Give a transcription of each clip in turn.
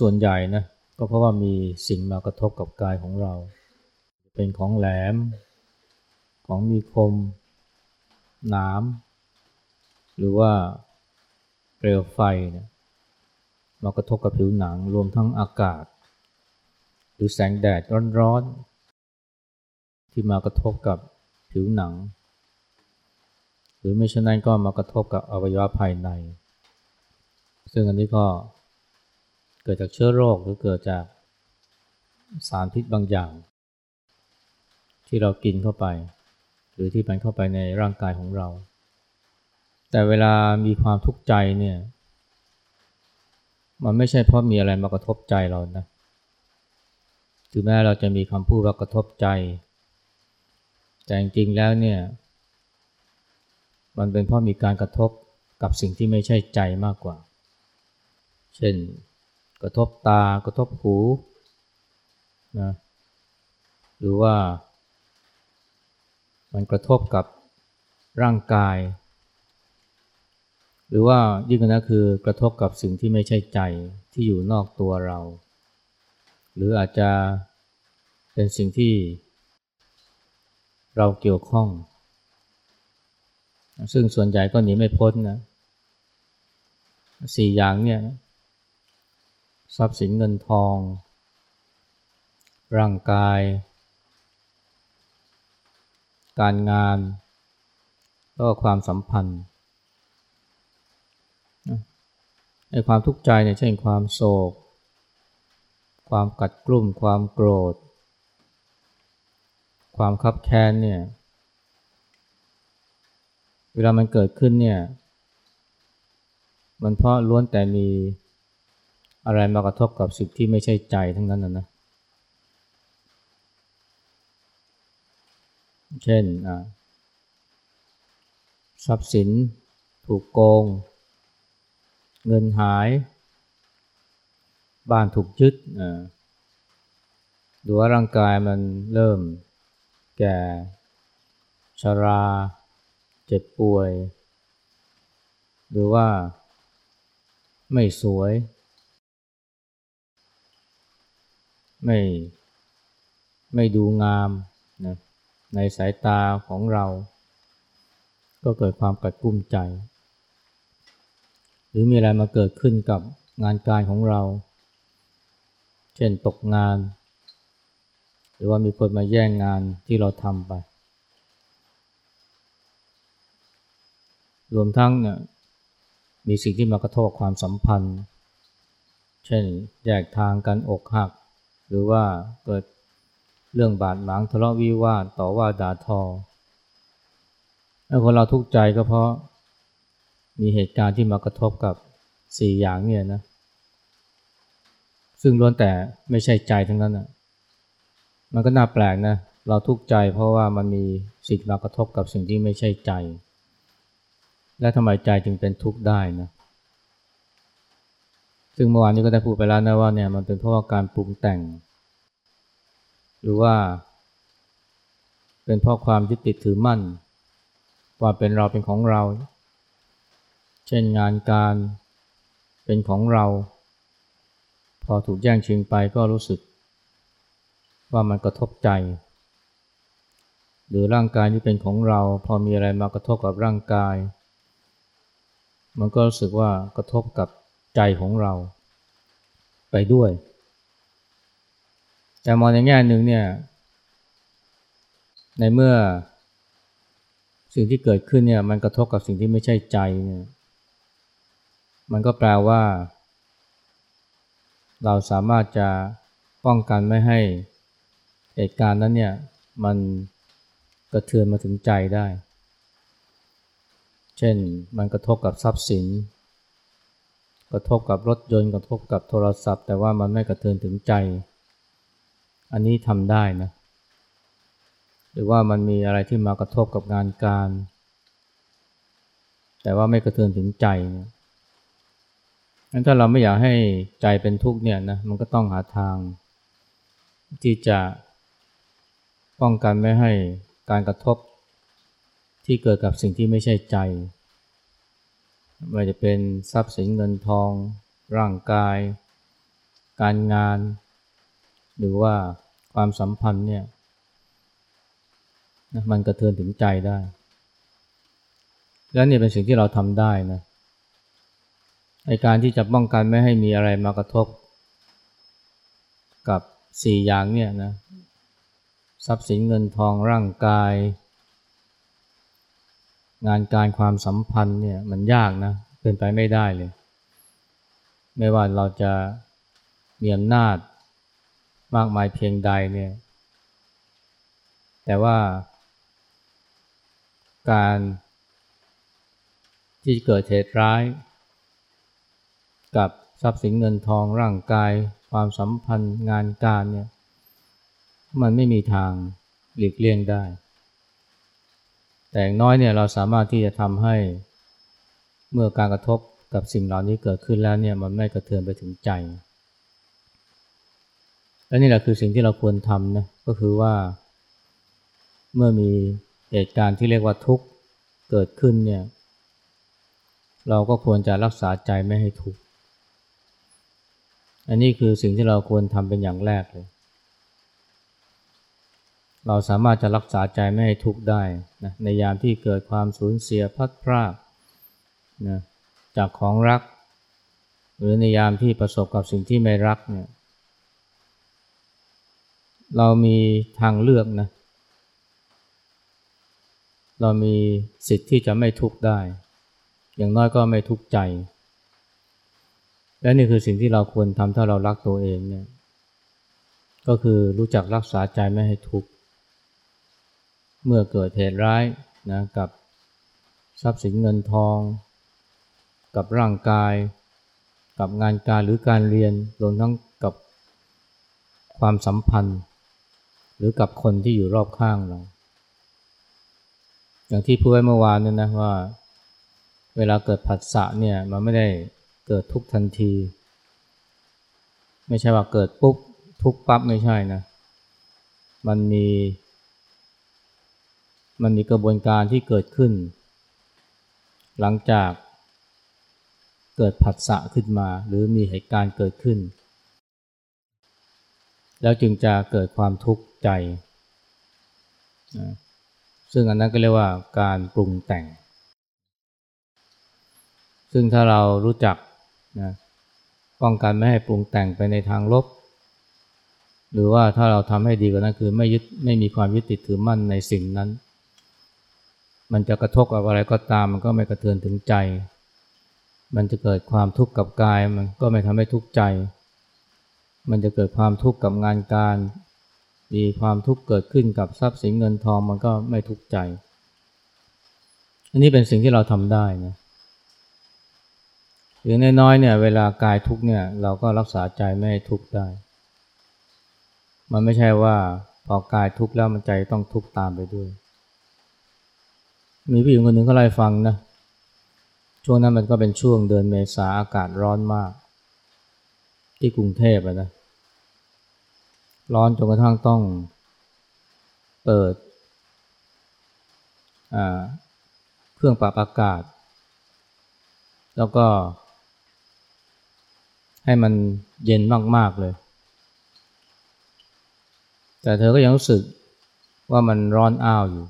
ส่วนใหญ่นะก็เพราะว่ามีสิ่งมากระทบกับกายของเรา เป็นของแหลม ของมีคมหนาม หรือว่าเปลวไฟเนี่ยมากระทบกับผิวหนังรวมทั้งอากาศ หรือแสงแดดร้อนๆ ที่มากระทบกับผิวหนัง หรือไม่เช่นนั้นก็มากระทบกับอวัยวะภายใน ซึ่งอันนี้ก็ เกิดจากเชื้อโรคหรือเกิดจากสารพิษบางอย่าง ที่เรากินเข้าไป หรือที่มันเข้าไปในร่างกายของเรา แต่เวลามีความทุกข์ใจเนี่ยมันไม่ใช่เพราะมีอะไรมากระทบใจเรานะถึงแม้เราจะมีคำพูดว่ากระทบใจ แต่จริงๆแล้วเนี่ยมันเป็นเพราะมีการกระทบกับสิ่งที่ไม่ใช่ใจมากกว่า เช่น กระทบตากระทบหูนะหรือว่า มันกระทบกับร่างกาย หรือว่ายิ่งกว่านั้นคือกระทบกับสิ่งที่ไม่ใช่ใจที่อยู่นอกตัวเรา หรืออาจจะเป็นสิ่งที่เราเกี่ยวข้อง ซึ่งส่วนใหญ่ก็หนีไม่พ้นนะสี่อย่างเนี่ย ทรัพย์สินเงินทอง ร่างกาย การงาน แล้วก็ความสัมพันธ์ในความทุกข์ใจเนี่ยเช่นความโศก ความกัดกลุ่ม ความโกรธ ความคับแค้นเนี่ยเวลามันเกิดขึ้นเนี่ย มันเพราะล้วนแต่มี อะไรมากระทบกับสิ่งที่ไม่ใช่ใจทั้งนั้นนะนะ เช่นทรัพย์สินถูกโกง เงินหาย บ้านถูกยึดหรือว่าร่างกายมันเริ่ม แก่ชรา เจ็บป่วย หรือว่าไม่สวย ไม่ไม่ดูงามนะในสายตาของเรา ก็เกิดความกัดกุ้มใจ หรือมีอะไรมาเกิดขึ้นกับงานการของเรา เช่นตกงาน หรือว่ามีคนมาแย่งงานที่เราทำไป รวมทั้งเนี่ยมีสิ่งที่มากระทบความสัมพันธ์ เช่นแยกทางกันอกหัก หรือว่าเกิดเรื่องบาดหมางทะเลาะวิวาทต่อว่าด่าทอแล้วคนเราทุกข์ใจก็เพราะมีเหตุการณ์ที่มากระทบกับสี่อย่างเนี่ยนะ ซึ่งล้วนแต่ไม่ใช่ใจทั้งนั้นอะมันก็น่าแปลกนะ เราทุกข์ใจเพราะว่ามันมีสิ่งมากระทบกับสิ่งที่ไม่ใช่ใจ และทำไมใจจึงเป็นทุกข์ได้นะ ซึ่งเมื่อวานนี้ก็ได้พูดไปแล้วนะว่าเนี่ยมันเป็นเพราะว่าการปรุงแต่ง หรือว่า เป็นเพราะความยึดติดถือมั่น ว่าเป็นเราเป็นของเรา เช่นงานการเป็นของเรา พอถูกแย่งชิงไปก็รู้สึก ว่ามันกระทบใจ หรือร่างกายที่เป็นของเรา พอมีอะไรมากระทบกับร่างกาย มันก็รู้สึกว่ากระทบกับ ใจของเราไปด้วย แต่มองในแง่หนึ่งเนี่ย ในเมื่อสิ่งที่เกิดขึ้นเนี่ย มันกระทบกับสิ่งที่ไม่ใช่ใจเนี่ยมันก็แปลว่า เราสามารถจะป้องกันไม่ให้เหตุการณ์นั้นเนี่ย มันกระเทือนมาถึงใจได้ เช่นมันกระทบกับทรัพย์สิน กระทบกับรถยนต์กระทบกับโทรศัพท์ แต่ว่ามันไม่กระเทือนถึงใจ อันนี้ทำได้นะ หรือว่ามันมีอะไรที่มากระทบกับงานการ แต่ว่าไม่กระเทือนถึงใจเนี่ยงั้นถ้าเราไม่อยากให้ใจเป็นทุกข์เนี่ยนะมันก็ต้องหาทาง ที่จะป้องกันไม่ให้การกระทบที่เกิดกับสิ่งที่ไม่ใช่ใจ ไม่จะเป็นทรัพย์สินเงินทอง ร่างกาย การงาน หรือว่าความสัมพันธ์เนี่ยนะมันกระเทือนถึงใจได้ แล้วนี่เป็นสิ่งที่เราทำได้นะในการที่จะป้องกันไม่ให้มีอะไรมากระทบ กับสี่อย่างเนี่ยนะทรัพย์สินเงินทองร่างกาย งานการความสัมพันธ์เนี่ยมันยากนะเป็นไปไม่ได้เลย ไม่ว่าเราจะมีอำนาจมากมายเพียงใดเนี่ย แต่ว่า การที่เกิดเหตุร้าย กับทรัพย์สินเงินทองร่างกาย ความสัมพันธ์งานการเนี่ย มันไม่มีทางหลีกเลี่ยงได้ แต่อย่างน้อยเนี่ยเราสามารถที่จะทำให้เมื่อการกระทบกับสิ่งเหล่านี้เกิดขึ้นแล้วเนี่ยมันไม่กระเทือนไปถึงใจ และนี่แหละคือสิ่งที่เราควรทำนะก็คือว่า เมื่อมีเหตุการณ์ที่เรียกว่าทุกข์เกิดขึ้นเนี่ยเราก็ควรจะรักษาใจไม่ให้ทุกข์อันนี้คือสิ่งที่เราควรทำเป็นอย่างแรกเลย เราสามารถจะรักษาใจไม่ให้ทุกข์ได้นะในยามที่เกิดความสูญเสียพัดพรากนะจากของรัก หรือในยามที่ประสบกับสิ่งที่ไม่รักเนี่ยเรามีทางเลือกนะเรามีสิทธิ์ที่จะไม่ทุกข์ได้ อย่างน้อยก็ไม่ทุกข์ใจ และนี่คือสิ่งที่เราควรทำถ้าเรารักตัวเองเนี่ยก็คือรู้จักรักษาใจไม่ให้ทุกข์ เมื่อเกิดเหตุร้ายนะกับทรัพย์สินเงินทอง กับร่างกาย กับงานการหรือการเรียนรวมทั้งกับความสัมพันธ์ หรือกับคนที่อยู่รอบข้างเรา อย่างที่พูดไว้เมื่อวานนี่นะว่า เวลาเกิดผัสสะเนี่ยมันไม่ได้เกิดทุกทันที ไม่ใช่ว่าเกิดปุ๊บทุกปั๊บไม่ใช่นะ มันมี มันมีกระบวนการที่เกิดขึ้น หลังจากเกิดผัสสะขึ้นมา หรือมีเหตุการณ์เกิดขึ้น แล้วจึงจะเกิดความทุกข์ใจ ซึ่งอันนั้นก็เรียกว่าการปรุงแต่ง ซึ่งถ้าเรารู้จักนะป้องกันไม่ให้ปรุงแต่งไปในทางลบ หรือว่าถ้าเราทำให้ดีกว่านั้นคือไม่ยึดไม่มีความยึดติดถือมั่นในสิ่งนั้น มันจะกระทบกับอะไรก็ตาม มันก็ไม่กระเทือนถึงใจ มันจะเกิดความทุกข์กับกาย มันก็ไม่ทำให้ทุกข์ใจ มันจะเกิดความทุกข์กับงานการ มีความทุกข์เกิดขึ้นกับทรัพย์สินเงินทองมันก็ไม่ทุกข์ใจ อันนี้เป็นสิ่งที่เราทำได้นะหรือน้อยๆเนี่ยเวลากายทุกข์เนี่ยเราก็รักษาใจไม่ให้ทุกข์ได้ มันไม่ใช่ว่าพอกายทุกข์แล้วมันใจต้องทุกข์ตามไปด้วย มีผู้หญิงคนหนึ่งเขาเล่ฟังนะ ช่วงนั้นมันก็เป็นช่วงเดือนเมษาอากาศร้อนมาก ที่กรุงเทพนะ ร้อนจนกระทั่งต้องเปิดเครื่องปรับอากาศ แล้วก็ ให้มันเย็นมาก ๆ เลย แต่เธอก็ยังรู้สึกว่ามันร้อนอ้าวอยู่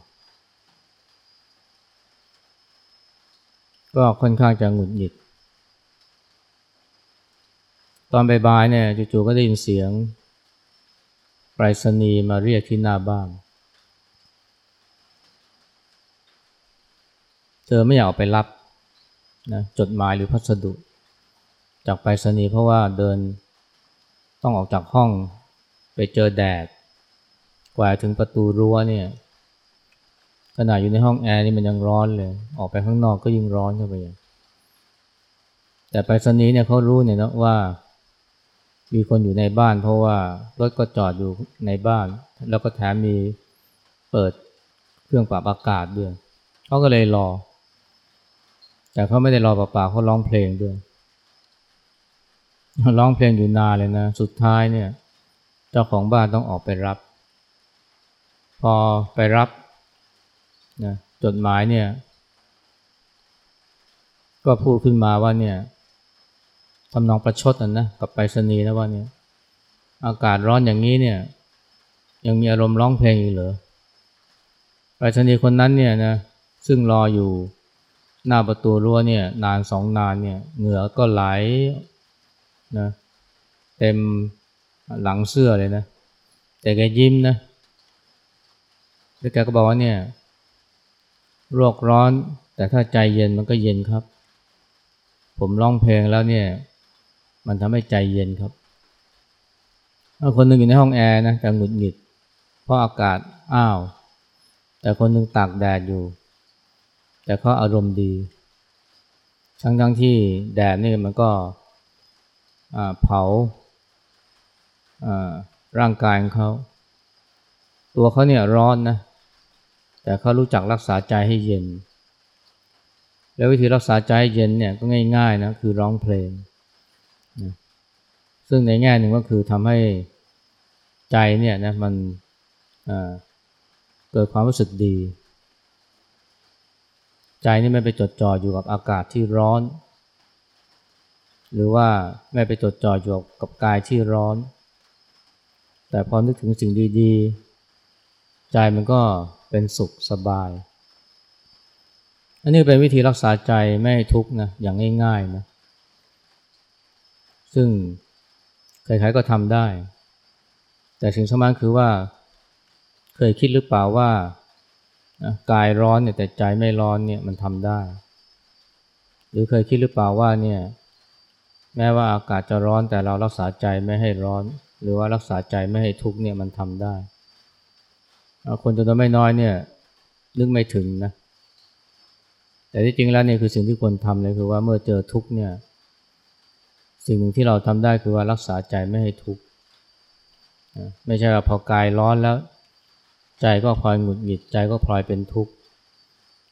ก็ค่อนข้างจะหงุดหงิด ตอนบ่ายๆเนี่ยจู่ๆก็ได้ยินเสียงไปรษณีย์มาเรียกที่หน้าบ้าน เธอไม่อยากออกไปรับนะจดหมายหรือพัสดุ จากไปรษณีย์เพราะว่าเดินต้องออกจากห้องไปเจอแดดกว่าถึงประตูรั้วเนี่ย ขนาดอยู่ในห้องแอร์นี่มันยังร้อนเลย ออกไปข้างนอกก็ยิ่งร้อนเข้าไปแต่ไปรษณีเนี่ยเขารู้เนี่ยนะว่า มีคนอยู่ในบ้าน เพราะว่ารถก็จอดอยู่ในบ้าน แล้วก็แถมมีเปิดเครื่องปรับอากาศด้วยเขาก็เลยรอ แต่เขาไม่ได้รอเปล่าๆเขาร้องเพลงด้วยร้องเพลงอยู่นานเลยนะ สุดท้ายเนี่ย เจ้าของบ้านต้องออกไปรับ พอไปรับ นะจดหมายเนี่ย ก็พูดขึ้นมาว่าเนี่ยทำนองประชดนะนะกับไปรษณีย์นะว่าเนี่ย อากาศร้อนอย่างนี้เนี่ย ยังมีอารมณ์ร้องเพลงอยู่เหรอไปรษณีย์คนนั้นเนี่ยนะซึ่งรออยู่หน้าประตูรั้วเนี่ย นานสองนานเนี่ย เหงื่อก็ไหลนะเต็มหลังเสื้อเลยนะ แต่แกยิ้มนะแล้วแกก็บอกว่าเนี่ย โรคร้อน แต่ถ้าใจเย็นมันก็เย็นครับ ผมร้องเพลงแล้วเนี่ย มันทำให้ใจเย็นครับถ้าคนหนึ่งอยู่ในห้องแอร์นะแต่หงุดหงิด เพราะอากาศอ้าว แต่คนหนึ่งตากแดดอยู่ แต่เขาอารมณ์ดี ทั้งทั้งที่แดดนี่มันก็เผาร่างกายของเขา ตัวเขาเนี่ยร้อนนะ แต่เขารู้จักรักษาใจให้เย็น แล้ววิธีรักษาใจให้เย็นเนี่ยก็ง่ายๆนะคือร้องเพลงนะซึ่งในแง่หนึ่งก็คือทำให้ใจเนี่ยนะมันเกิดความรู้สึกดี ใจนี่ไม่ไปจดจ่ออยู่กับอากาศที่ร้อน หรือว่าไม่ไปจดจ่ออยู่กับกายที่ร้อน แต่พอนึกถึงสิ่งดีๆ ใจมันก็ เป็นสุขสบาย อันนี้เป็นวิธีรักษาใจไม่ให้ทุกข์นะอย่างง่ายๆนะซึ่งใครๆก็ทำได้ แต่สิ่งสำคัญคือว่า เคยคิดหรือเปล่าว่ากายร้อนเนี่ยแต่ใจไม่ร้อนเนี่ยมันทำได้ หรือเคยคิดหรือเปล่าว่าเนี่ยแม้ว่าอากาศจะร้อนแต่เรารักษาใจไม่ให้ร้อน หรือว่ารักษาใจไม่ให้ทุกข์เนี่ยมันทำได้ คนจำนวนไม่น้อยเนี่ยนึกไม่ถึงนะแต่ที่จริงแล้วเนี่ยคือสิ่งที่ควรทำเลยคือว่าเมื่อเจอทุกข์เนี่ย สิ่งหนึ่งที่เราทำได้คือว่ารักษาใจไม่ให้ทุกข์ไม่ใช่ว่าพอกายร้อนแล้ว ใจก็พลอยหงุดหงิดใจก็พลอยเป็นทุกข์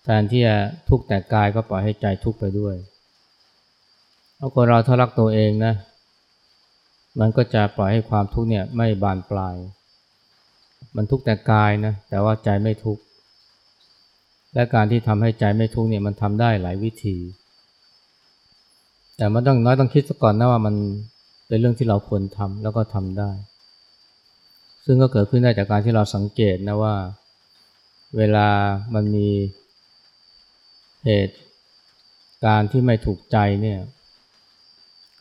แทนที่จะทุกข์แต่กายก็ปล่อยให้ใจทุกข์ไปด้วยเอาะคนเราถ้ารักตัวเองนะมันก็จะปล่อยให้ความทุกข์เนี่ยไม่บานปลาย มันทุกข์แต่กายนะแต่ว่าใจไม่ทุกข์และการที่ทำให้ใจไม่ทุกข์เนี่ยมันทำได้หลายวิธี แต่มันต้องน้อยต้องคิดซะก่อนนะว่ามันเป็นเรื่องที่เราควรทำแล้วก็ทำได้ ซึ่งก็เกิดขึ้นได้จากการที่เราสังเกตนะว่า เวลามันมีเหตุการที่ไม่ถูกใจเนี่ย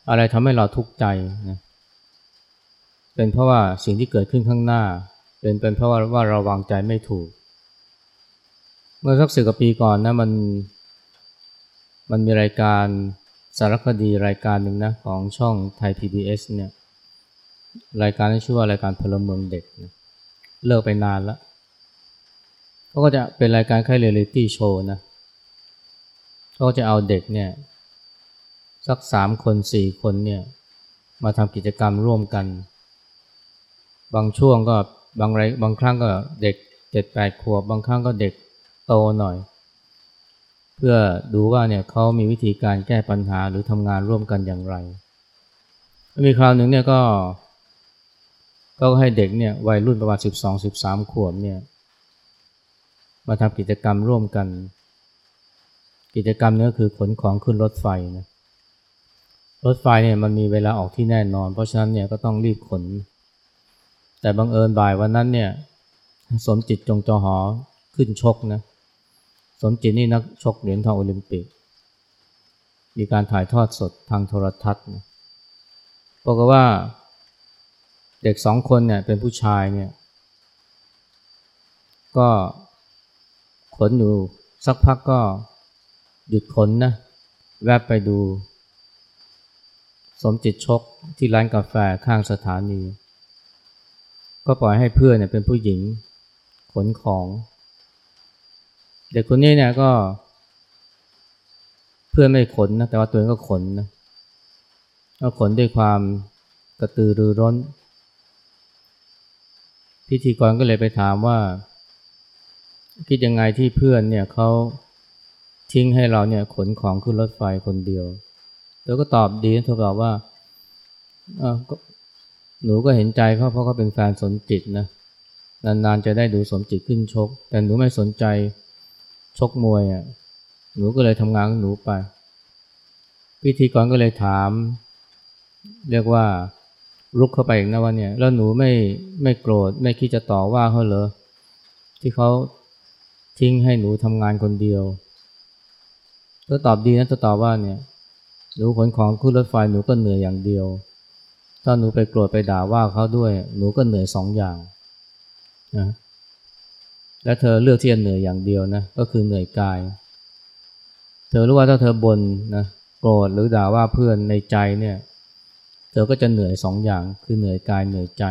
อะไรทำให้เราทุกข์ใจนะเป็นเพราะว่าสิ่งที่เกิดขึ้นข้างหน้า เป็นเป็นเพราะว่าว่าเราวางใจไม่ถูก เมื่อสักสิบกว่าปีก่อนนะมันมันมีรายการสารคดีรายการหนึ่งนะของช่องไทย PBS เนี่ยรายการนี้ชื่อว่ารายการพลเมืองเด็กนะเลิกไปนานแล้วเขาก็จะเป็นรายการค่ายเรียลิตี้โชว์นะเขาก็จะเอาเด็กเนี่ยสักสามคนสี่คนเนี่ยมาทำกิจกรรมร่วมกัน บางช่วงก็ บางไรบางครั้งก็เด็กเจ็ดแปดขวบบางครั้งก็เด็กโตหน่อย เพื่อดูว่าเนี่ยเขามีวิธีการแก้ปัญหาหรือทำงานร่วมกันอย่างไร มีคราวหนึ่งเนี่ยก็ก็ให้เด็กเนี่ยวัยรุ่นประมาณสิบสองสิบสามขวบเนี่ยมาทำกิจกรรมร่วมกัน กิจกรรมนี้คือขนของขึ้นรถไฟนะรถไฟเนี่ยมันมีเวลาออกที่แน่นอน เพราะฉะนั้นเนี่ยก็ต้องรีบขน แต่บังเอิญบ่ายวันนั้นเนี่ย สมจิตจงจอหอขึ้นชกนะ สมจิตนี่นักชกเหรียญทองโอลิมปิก มีการถ่ายทอดสดทางโทรทัศน์นะบอกว่าเด็กสองคนเนี่ยเป็นผู้ชายเนี่ย ก็ขนอยู่สักพักก็หยุดขนนะ แวบไปดู สมจิตชกที่ร้านกาแฟข้างสถานี ก็ปล่อยให้เพื่อนเนี่ยเป็นผู้หญิงขนของ เด็กคนนี้เนี่ยก็ เพื่อนไม่ขนนะแต่ว่าตัวเองก็ขนนะก็ขนด้วยความกระตือรือร้น พิธีกรก็เลยไปถามว่า คิดยังไงที่เพื่อนเนี่ยเขาทิ้งให้เราเนี่ยขนของขึ้นรถไฟคนเดียวเธอก็ตอบดีเธอบอกว่า หนูก็เห็นใจเขาเพราะเขาเป็นแฟนสนจิตนะนานๆจะได้ดูสมจิตขึ้นชก แต่หนูไม่สนใจชกมวยอะหนูก็เลยทำงานของหนูไป พิธีกรก็เลยถาม เรียกว่ารุกเข้าไปอีกนะว่าเนี่ยแล้วหนูไม่ไม่โกรธไม่คิดจะต่อว่าเขาเหรอที่เขาทิ้งให้หนูทำงานคนเดียวเธอตอบดีนะเธอตอบว่าเนี่ยหนูขนของขึ้นรถไฟหนูก็เหนื่อยอย่างเดียว ถ้าหนูไปโกรธไปด่าว่าเขาด้วย หนูก็เหนื่อยสองอย่างนะและเธอเลือกที่จะเหนื่อยอย่างเดียวนะก็คือเหนื่อยกาย เธอรู้ว่าถ้าเธอบ่นนะโกรธหรือด่าว่าเพื่อนในใจเนี่ย เธอก็จะเหนื่อยสองอย่างคือเหนื่อยกายเหนื่อยใจ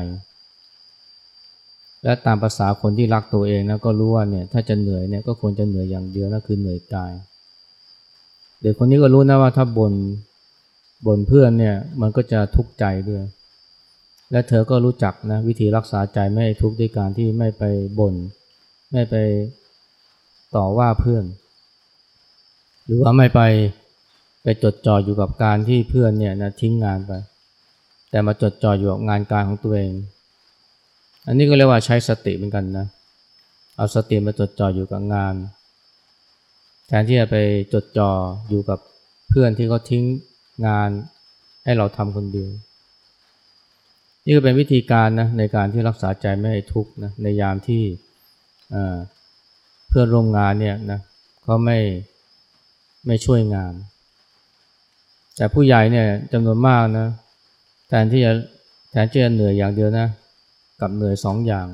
และตามภาษาคนที่รักตัวเองนะก็รู้ว่าเนี่ยถ้าจะเหนื่อยเนี่ยก็ควรจะเหนื่อยอย่างเดียวนะคือเหนื่อยกาย เด็กคนนี้ก็รู้นะว่าถ้าบน่น บ่นเพื่อนเนี่ยมันก็จะทุกข์ใจด้วย และเธอก็รู้จักนะวิธีรักษาใจไม่ให้ทุกข์ด้วยการที่ไม่ไปบน่นไม่ไปต่อว่าเพื่อน หรือว่าไม่ไปไปจดจ่ออยู่กับการที่เพื่อนเนี่ยนะทิ้งงานไป แต่มาจดจ่ออยู่กับงานการของตัวเอง อันนี้ก็เรียกว่าใช้สติเหมือนกันนะเอาสติมาจดจ่ออยู่กับงาน แทนที่จะไปจดจ่ออยู่กับเพื่อนที่เขาทิ้ง งานให้เราทำคนเดียว นี่ก็เป็นวิธีการนะในการที่รักษาใจไม่ให้ทุกข์นะในยามที่เพื่อนร่วมงานเนี่ยนะเขาไม่ไม่ช่วยงาน แต่ผู้ใหญ่เนี่ยจำนวนมากนะแทนที่จะแทนที่จะเหนื่อยอย่างเดียวนะกับเหนื่อยสองอย่าง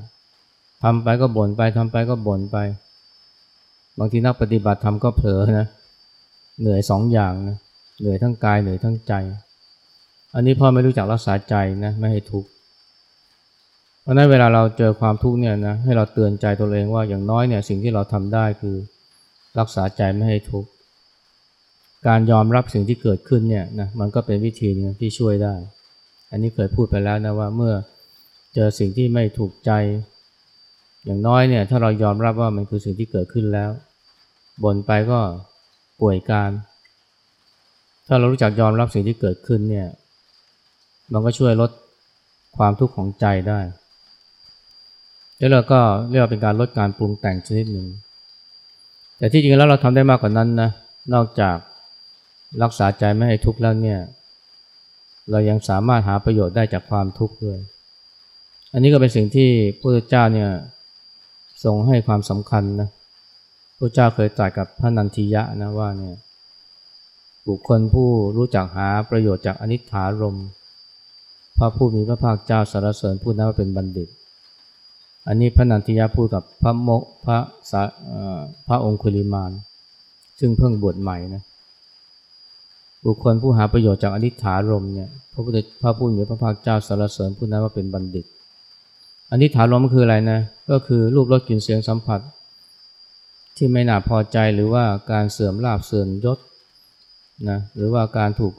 ทำไปก็บ่นไปทำไปก็บ่นไป บางทีนักปฏิบัติทำก็เผลอนะเหนื่อยสองอย่างนะ เหนื่อยทั้งกายเหนื่อยทั้งใจ อันนี้พ่อไม่รู้จักรักษาใจนะไม่ให้ทุกข์เพราะนั้นเวลาเราเจอความทุกข์เนี่ยนะให้เราเตือนใจตัวเองว่าอย่างน้อยเนี่ยสิ่งที่เราทำได้คือรักษาใจไม่ให้ทุกข์การยอมรับสิ่งที่เกิดขึ้นเนี่ยนะมันก็เป็นวิธีนึงที่ช่วยได้ อันนี้เคยพูดไปแล้วนะว่าเมื่อเจอสิ่งที่ไม่ถูกใจ อย่างน้อยเนี่ยถ้าเรายอมรับว่ามันคือสิ่งที่เกิดขึ้นแล้วบ่นไปก็ป่วยการ ถ้าเรารู้จักยอมรับสิ่งที่เกิดขึ้นเนี่ย มันก็ช่วยลดความทุกข์ของใจได้ แล้วเราก็เรียกว่าเป็นการลดการปรุงแต่งชนิดหนึ่ง แต่ที่จริงแล้วเราทำได้มากกว่านั้นนะ นอกจากรักษาใจไม่ให้ทุกข์แล้วเนี่ย เรายังสามารถหาประโยชน์ได้จากความทุกข์ด้วย อันนี้ก็เป็นสิ่งที่พระเจ้าเนี่ยทรงให้ความสำคัญนะพระเจ้าเคยตรัสกับพระนันทิยะนะว่าเนี่ย บุคคลผู้รู้จักหาประโยชน์จากอนิจฐารมพระผู้มีพระภาคเจ้าสารเสริญพูดนั้นว่าเป็นบัณฑิต อันนี้พระนันทิยาพูดกับพระโมกพระสาพระองคุลิมาน ซึ่งเพิ่งบวชใหม่นะบุคคลผู้หาประโยชน์จากอนิถารมเนี่ยพระพุทธพระผู้มีพระภาคเจ้าสารเสริญพูดนั้นว่าเป็นบัณฑิตอนิถารมคืออะไรนะก็คือรูปรสกลิ่นเสียงสัมผัส ที่ไม่น่าพอใจหรือว่าการเสื่อมลาบเสื่อมยศ นะหรือว่าการถูก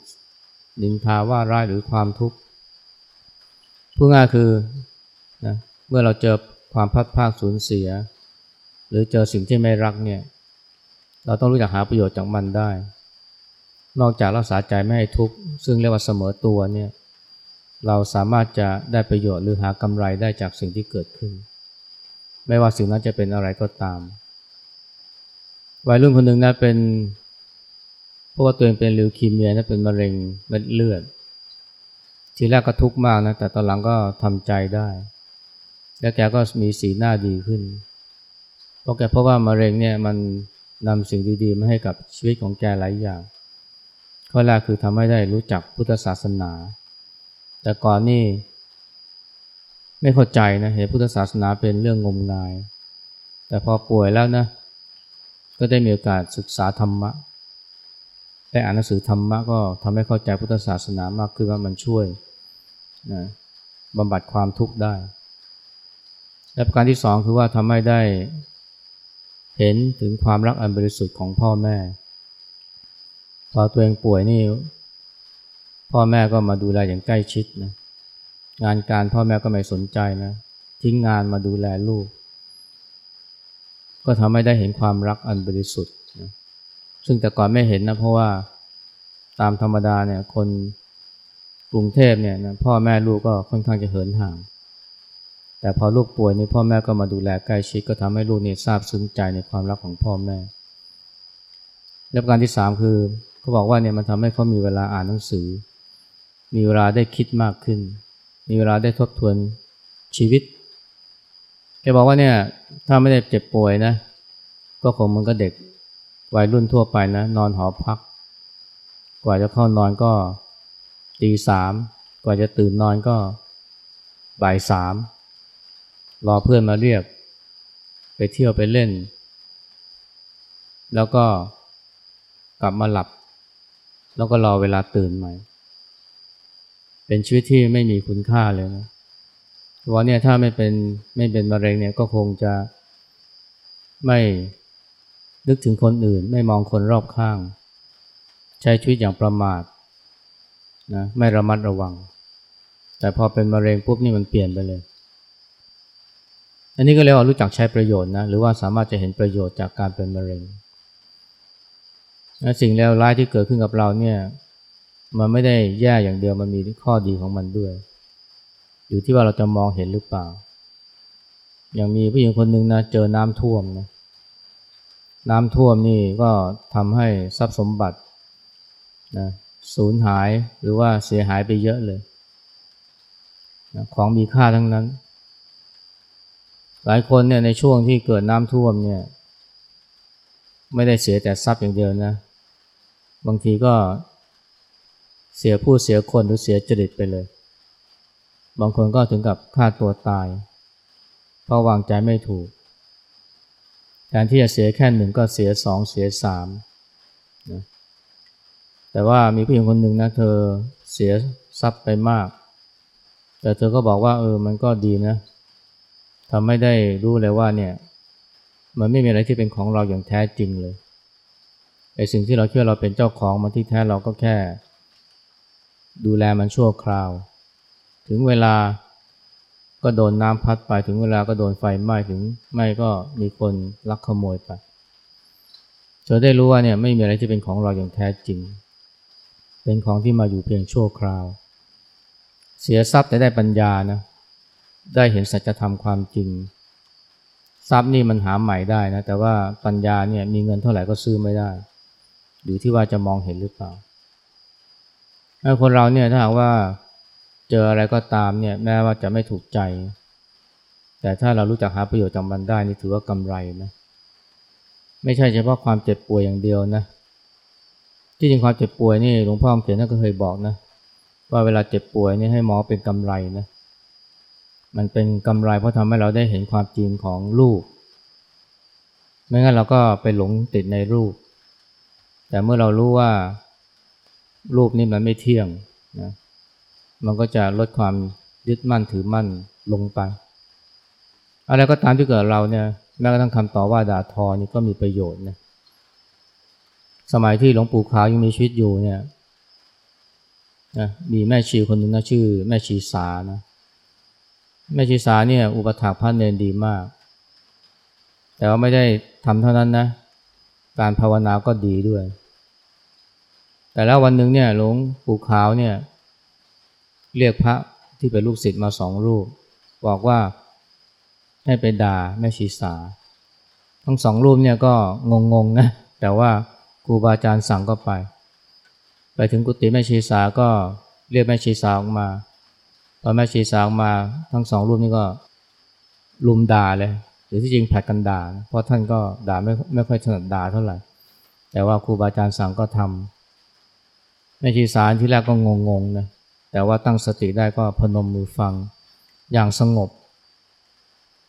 นินทาว่าร้ายหรือความทุกข์ผู้ง่ายคือนะเมื่อเราเจอความพัดภาคสูญเสีย หรือเจอสิ่งที่ไม่รักเนี่ยเราต้องรู้จักหาประโยชน์จากมันได้ นอกจากรักษาใจไม่ให้ทุกข์ซึ่งเรียกว่าเสมอตัวเนี่ยเราสามารถจะได้ประโยชน์หรือหากำไรได้จากสิ่งที่เกิดขึ้น ไม่ว่าสิ่งนั้นจะเป็นอะไรก็ตามวัยรุ่นคนหนึ่งนะเป็น เพราะว่าตัวเองเป็นลิวคีเมียนะเป็นมะเร็งเม็ดเลือด ทีแรกก็ทุกข์มากนะแต่ตอนหลังก็ทำใจได้ แล้วแกก็มีสีหน้าดีขึ้น เพราะแกเพราะว่ามะเร็งเนี่ยมันนำสิ่งดีๆมาให้กับชีวิตของแกหลายอย่างข้อแรกคือทำให้ได้รู้จักพุทธศาสนา แต่ก่อนนี่ไม่เข้าใจนะเห็นพุทธศาสนาเป็นเรื่องงมงาย แต่พอป่วยแล้วนะ ก็ได้มีโอกาสศึกษาธรรมะ ได้อ่านหนังสือธรรมะก็ทำให้เข้าใจพุทธศาสนามากขึ้นว่ามันช่วยนะบำบัดความทุกข์ได้ และประการที่สองคือว่าทำให้ได้เห็นถึงความรักอันบริสุทธิ์ของพ่อแม่ พอตัวเองป่วยนี่ พ่อแม่ก็มาดูแลอย่างใกล้ชิดนะงานการพ่อแม่ก็ไม่สนใจนะทิ้งงานมาดูแลลูก ก็ทำให้ได้เห็นความรักอันบริสุทธิ์ ซึ่งแต่ก่อนไม่เห็นนะเพราะว่าตามธรรมดาเนี่ยคนกรุงเทพเนี่ยนะพ่อแม่ลูกก็ค่อนข้างจะเหินห่าง แต่พอลูกป่วยนี่พ่อแม่ก็มาดูแลใกล้ชิดก็ทำให้ลูกเนี่ทราบซึ้งใจในความรักของพ่อแม่ และประการที่สามคือเขาบอกว่าเนี่ยมันทำให้เขามีเวลาอ่านหนังสือ มีเวลาได้คิดมากขึ้น มีเวลาได้ทบทวนชีวิตแกบอกว่าเนี่ยถ้าไม่ได้เจ็บป่วยนะก็คงมันก็เด็ก วัยรุ่นทั่วไปนะนอนหอพัก กว่าจะเข้านอนก็ตีสามกว่าจะตื่นนอนก็บ่ายสามรอเพื่อนมาเรียก ไปเที่ยวไปเล่น แล้วก็กลับมาหลับ แล้วก็รอเวลาตื่นใหม่ เป็นชีวิตที่ไม่มีคุณค่าเลยนะว่าเนี่ยถ้าไม่เป็นไม่เป็นมะเร็งเนี่ยก็คงจะไม่ นึกถึงคนอื่น ไม่มองคนรอบข้าง ใช้ชีวิตอย่างประมาทนะไม่ระมัดระวัง แต่พอเป็นมะเร็งปุ๊บนี่มันเปลี่ยนไปเลย อันนี้ก็เรียกว่ารู้จักใช้ประโยชน์นะหรือว่าสามารถจะเห็นประโยชน์จากการเป็นมะเร็งสิ่งเลวร้ายที่เกิดขึ้นกับเราเนี่ยมันไม่ได้แย่อย่างเดียวมันมีข้อดีของมันด้วย อยู่ที่ว่าเราจะมองเห็นหรือเปล่า อย่างมีผู้หญิงคนหนึ่งนะเจอน้ำท่วมนะ น้ำท่วมนี่ก็ทำให้ทรัพย์สมบัตินะสูญหายหรือว่าเสียหายไปเยอะเลยนะของมีค่าทั้งนั้น หลายคนเนี่ยในช่วงที่เกิดน้ำท่วมเนี่ย ไม่ได้เสียแต่ทรัพย์อย่างเดียวนะ บางทีก็เสียผู้เสียคนหรือเสียจริตไปเลย บางคนก็ถึงกับฆ่าตัวตาย เพราะวางใจไม่ถูก ทนที่จะเสียแค่หนึ่งก็เสียสองเสียสามนะแต่ว่ามีผู้หญิงคนหนึ่งนะเธอเสียทรัพย์ไปมาก แต่เธอก็บอกว่าเออมันก็ดีนะทำไม่ได้รู้เลยว่าเนี่ย มันไม่มีอะไรที่เป็นของเราอย่างแท้จริงเลยไอ้สิ่งที่เราคิดว่าเราเป็นเจ้าของมันที่แท้เราก็แค่ ดูแลมันชั่วคราว ถึงเวลา ก็โดนน้ำพัดไปถึงเวลาก็โดนไฟไหม้ถึงไม่ก็มีคนลักขโมยไปเธอได้รู้ว่าเนี่ยไม่มีอะไรที่เป็นของเราอย่างแท้จริง เป็นของที่มาอยู่เพียงชั่วคราว เสียทรัพย์แต่ได้ปัญญานะได้เห็นสัจธรรมความจริง ทรัพย์นี่มันหาใหม่ได้นะแต่ว่าปัญญาเนี่ยมีเงินเท่าไหร่ก็ซื้อไม่ได้ อยู่ที่ว่าจะมองเห็นหรือเปล่าถ้าคนเราเนี่ยถ้าหากว่า เจออะไรก็ตามเนี่ยแม้ว่าจะไม่ถูกใจ แต่ถ้าเรารู้จักหาประโยชน์จากมันได้นี่ถือว่ากำไรนะไม่ใช่เฉพาะความเจ็บป่วยอย่างเดียวนะที่จริงความเจ็บป่วยนี่หลวงพ่อเขียนท่านก็เคยบอกนะว่าเวลาเจ็บป่วยนี่ให้หมอเป็นกำไรนะมันเป็นกำไรเพราะทำให้เราได้เห็นความจริงของรูปไม่งั้นเราก็ไปหลงติดในรูป แต่เมื่อเรารู้ว่ารูปนี้มันไม่เที่ยงนะ มันก็จะลดความยึดมั่นถือมั่นลงไป อะไรก็ตามที่เกิดเราเนี่ยแม้กระทั่งคำต่อว่าด่าทอนี่ก็มีประโยชน์นะสมัยที่หลวงปู่ขาวยังมีชีวิตอยู่เนี่ยนะมีแม่ชีคนหนึ่งนะชื่อ แม่ชีสานะแม่ชีสาเนี่ยอุปถากพระเนรดีมาก แต่ว่าไม่ได้ทำเท่านั้นนะ การภาวนาก็ดีด้วย แต่แล้ววันหนึ่งเนี่ยหลวงปู่ขาวเนี่ย เรียกพระที่เป็นลูกศิษย์มาสองรูป บอกว่าให้ไปด่าแม่ชีสา ทั้งสองรูปเนี่ยก็งงๆนะแต่ว่าครูบาอาจารย์สั่งก็ไป ไปถึงกุฏิแม่ชีสาก็เรียกแม่ชีสาออกมาตอนแม่ชีสาวมาทั้งสองรูปนี้ก็ลุมด่าเลยหรือที่จริงผัดกันด่าเพราะท่านก็ด่าไม่ไม่ค่อยถนัดด่าเท่าไหร่ แต่ว่าครูบาอาจารย์สั่งก็ทำแม่ชีสาที่แรกก็งงๆนะ แต่ว่าตั้งสติได้ก็พนมมือฟังอย่างสงบ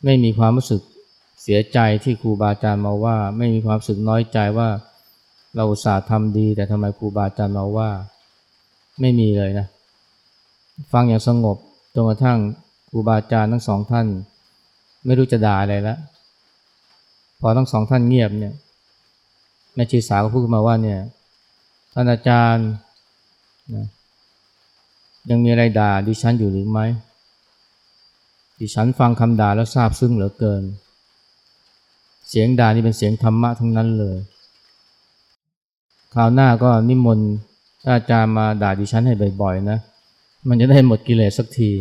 ไม่มีความรู้สึกเสียใจที่ครูบาอาจารย์มาว่า ไม่มีความรู้สึกน้อยใจว่าเราอุตส่าห์ทำดี แต่ทำไมครูบาอาจารย์มาว่า ไม่มีเลยนะ ฟังอย่างสงบจนกระทั่งครูบาอาจารย์ทั้งสองท่าน ไม่รู้จะด่าอะไรแล้วพอทั้งสองท่านเงียบเนี่ยแม่ชีสาวก็พูดมาว่าเนี่ยท่านอาจารย์นะ ยังมีอะไรด่าดิฉันอยู่หรือไม่ดิฉันฟังคำด่าแล้วซาบซึ้งเหลือเกิน เสียงด่านี่เป็นเสียงธรรมะทั้งนั้นเลยคราวหน้าก็นิมนต์อาจารย์มาด่าดิฉันให้บ่อยๆนะ มันจะได้หมดกิเลสสักที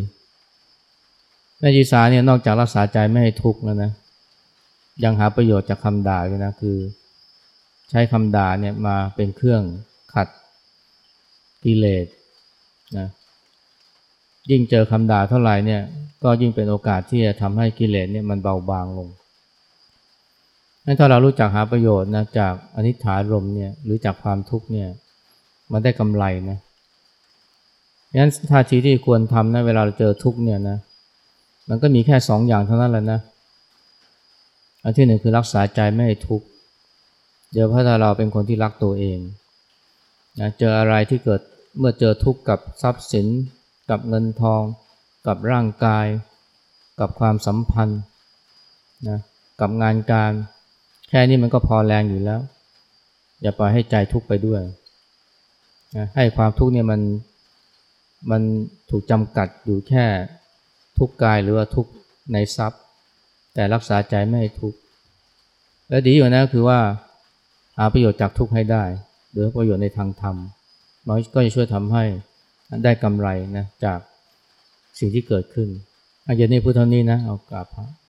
แม่ชีสาเนี่ยนอกจากรักษาใจไม่ให้ทุกข์แล้วนะ ยังหาประโยชน์จากคำด่าด้วยนะคือ ใช้คำด่าเนี่ยมาเป็นเครื่องขัดกิเลสนะ ยิ่งเจอคำด่าเท่าไหร่เนี่ยก็ยิ่งเป็นโอกาสที่จะทำให้กิเลสเนี่ยมันเบาบางลงนั้นถ้าเรารู้จักหาประโยชน์นะจากอนิจฐารมเนี่ยหรือจากความทุกข์เนี่ยมันได้กำไรนะงั้นท่าทีที่ควรทำนะเวลาเราเจอทุกข์เนี่ยนะมันก็มีแค่สองอย่างเท่านั้นแหละนะอันที่หนึ่งคือรักษาใจไม่ให้ทุกข์เดี๋ยวพถ้าเราเป็นคนที่รักตัวเองนะเจออะไรที่เกิดเมื่อเจอทุกข์กับทรัพย์สิน กับเงินทอง กับร่างกาย กับความสัมพันธ์นะกับงานการ แค่นี้มันก็พอแรงอยู่แล้ว อย่าปล่อยให้ใจทุกข์ไปด้วยนะให้ความทุกข์เนี่ยมันมันถูกจำกัดอยู่แค่ทุกข์กายหรือว่าทุกข์ในทรัพย์ แต่รักษาใจไม่ให้ทุกข์และดีอยู่นะคือว่าหาประโยชน์จากทุกข์ให้ได้หรือประโยชน์ในทางธรรมมันก็จะช่วยทำให้ ได้กำไรนะจากสิ่งที่เกิดขึ้นอาจจะนี่พูดเท่านี้นะ เอากราบพระ